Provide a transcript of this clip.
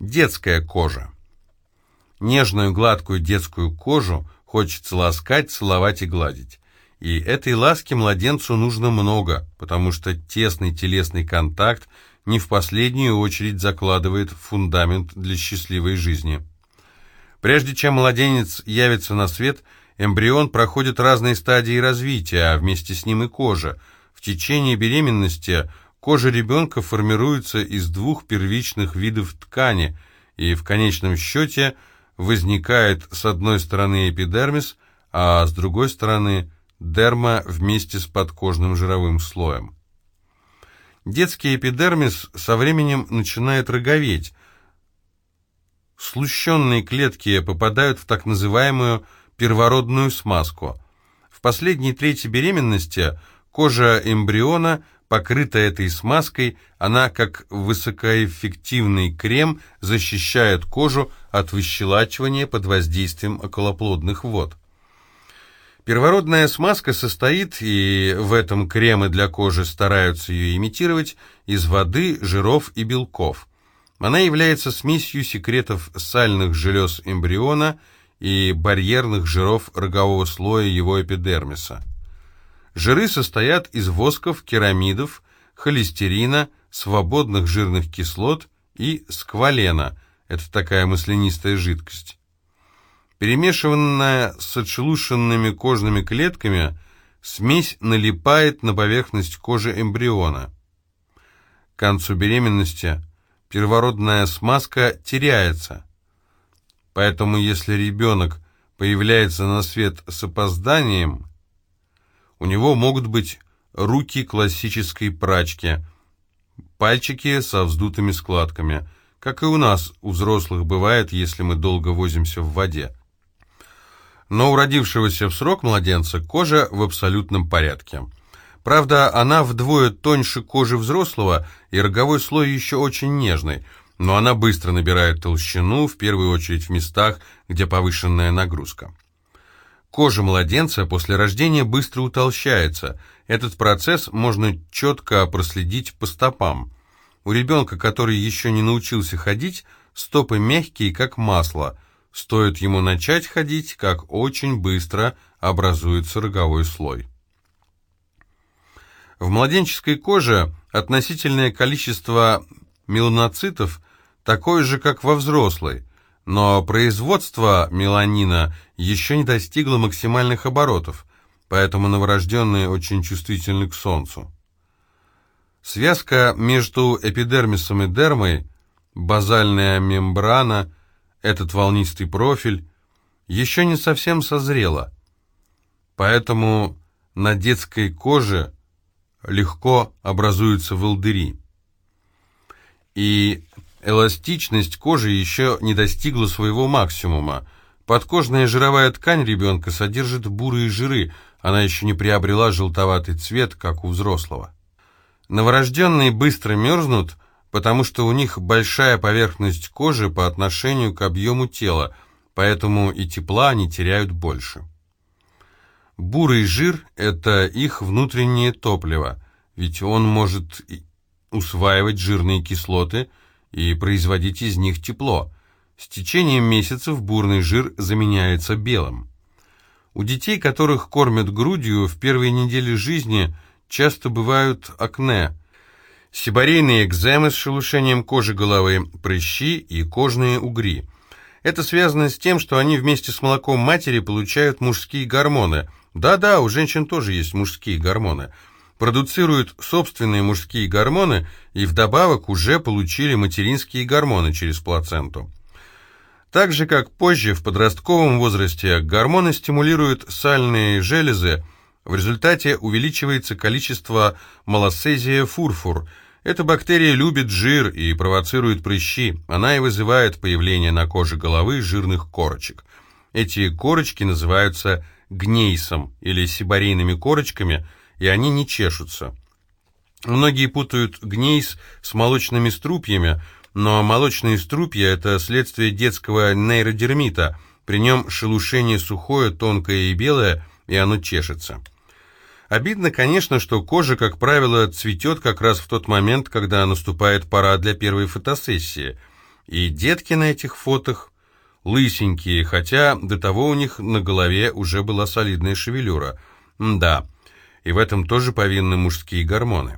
Детская кожа. Нежную гладкую детскую кожу хочется ласкать, целовать и гладить. И этой ласки младенцу нужно много, потому что тесный телесный контакт не в последнюю очередь закладывает фундамент для счастливой жизни. Прежде чем младенец явится на свет, эмбрион проходит разные стадии развития, а вместе с ним и кожа. В течение беременности кожа ребенка формируется из двух первичных видов ткани, и в конечном счете возникает с одной стороны эпидермис, а с другой стороны дерма вместе с подкожным жировым слоем. Детский эпидермис со временем начинает роговеть. Слущенные клетки попадают в так называемую первородную смазку. В последней трети беременности кожа эмбриона покрыта этой смазкой, она, как высокоэффективный крем, защищает кожу от выщелачивания под воздействием околоплодных вод. Первородная смазка состоит, и в этом кремы для кожи стараются ее имитировать, из воды, жиров и белков. Она является смесью секретов сальных желез эмбриона и барьерных жиров рогового слоя его эпидермиса. Жиры состоят из восков, керамидов, холестерина, свободных жирных кислот и сквалена. Это такая маслянистая жидкость. Перемешиванная с отшелушенными кожными клетками, смесь налипает на поверхность кожи эмбриона. К концу беременности первородная смазка теряется. Поэтому если ребенок появляется на свет с опозданием, у него могут быть руки классической прачки, пальчики со вздутыми складками, как и у нас, у взрослых бывает, если мы долго возимся в воде но у родившегося в срок младенца кожа в абсолютном порядке. Правда, она вдвое тоньше кожи взрослого, и роговой слой еще очень нежный, но она быстро набирает толщину, в первую очередь в местах, где повышенная нагрузка. Кожа младенца после рождения быстро утолщается. Этот процесс можно четко проследить по стопам. У ребенка, который еще не научился ходить, стопы мягкие, как масло – Стоит ему начать ходить, как очень быстро образуется роговой слой. В младенческой коже относительное количество меланоцитов такое же, как во взрослой, но производство меланина еще не достигло максимальных оборотов, поэтому новорожденные очень чувствительны к солнцу. Связка между эпидермисом и дермой, базальная мембрана – этот волнистый профиль, еще не совсем созрела, поэтому на детской коже легко образуются волдыри. И эластичность кожи еще не достигла своего максимума. Подкожная жировая ткань ребенка содержит бурые жиры, она еще не приобрела желтоватый цвет, как у взрослого. Новорожденные быстро мерзнут, потому что у них большая поверхность кожи по отношению к объему тела, поэтому и тепла они теряют больше. Бурый жир – это их внутреннее топливо, ведь он может усваивать жирные кислоты и производить из них тепло. С течением месяцев бурный жир заменяется белым. У детей, которых кормят грудью, в первые недели жизни часто бывают акне – сибарейные экземы с шелушением кожи головы, прыщи и кожные угри. Это связано с тем, что они вместе с молоком матери получают мужские гормоны. Да-да, у женщин тоже есть мужские гормоны. Продуцируют собственные мужские гормоны и вдобавок уже получили материнские гормоны через плаценту. Так же, как позже, в подростковом возрасте, гормоны стимулируют сальные железы, в результате увеличивается количество малосезия фурфур. Эта бактерия любит жир и провоцирует прыщи. Она и вызывает появление на коже головы жирных корочек. Эти корочки называются гнейсом или сибарейными корочками, и они не чешутся. Многие путают гнейс с молочными струпьями, но молочные струпья – это следствие детского нейродермита. При нем шелушение сухое, тонкое и белое, и оно чешется. Обидно, конечно, что кожа, как правило, цветет как раз в тот момент, когда наступает пора для первой фотосессии. И детки на этих фотах лысенькие, хотя до того у них на голове уже была солидная шевелюра. Да, и в этом тоже повинны мужские гормоны.